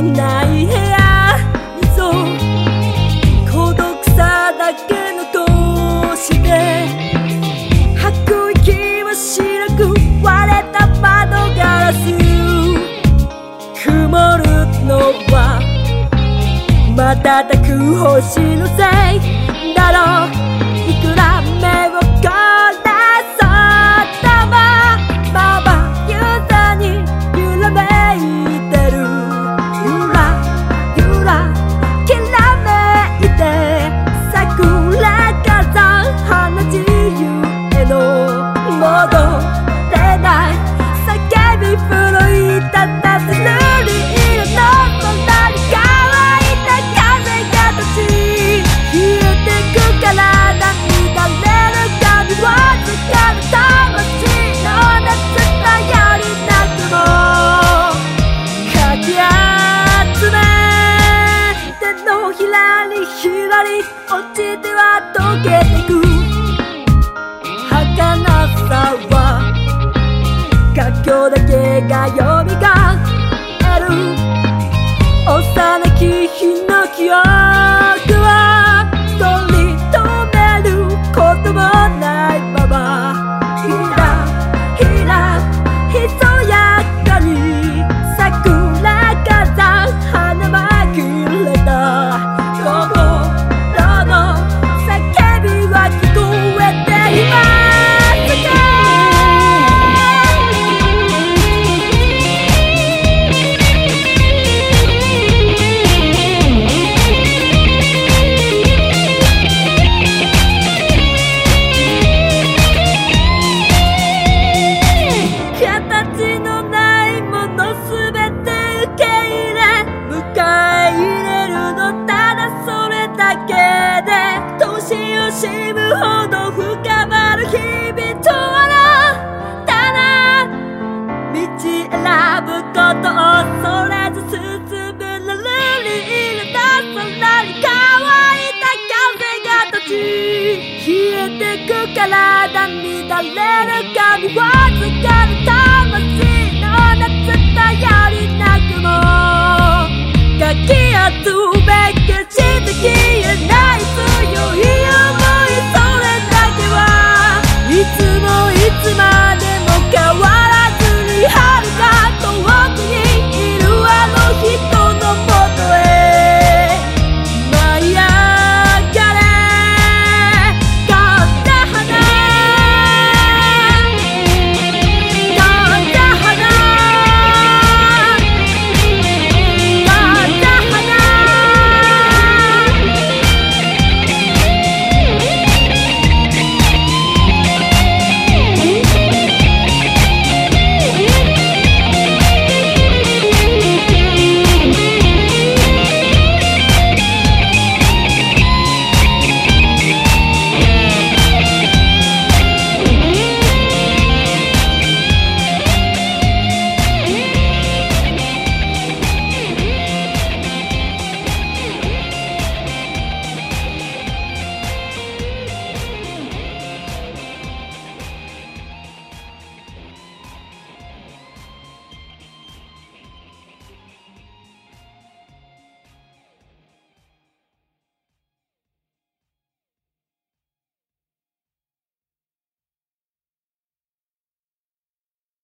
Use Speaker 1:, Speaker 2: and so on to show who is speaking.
Speaker 1: ない部屋。孤独さだけ残して吐く息は白く割れた窓ガラス。曇るのは瞬く星のせい。り落ちては溶けてく。儚さは活況だけが読みがある。幼きヒノキをむほど深まる日々とはただ道選ぶことを恐れず進められるそんなに乾いた風が立ち消えてく体に乱れる髪わつかむ魂の夏だよ。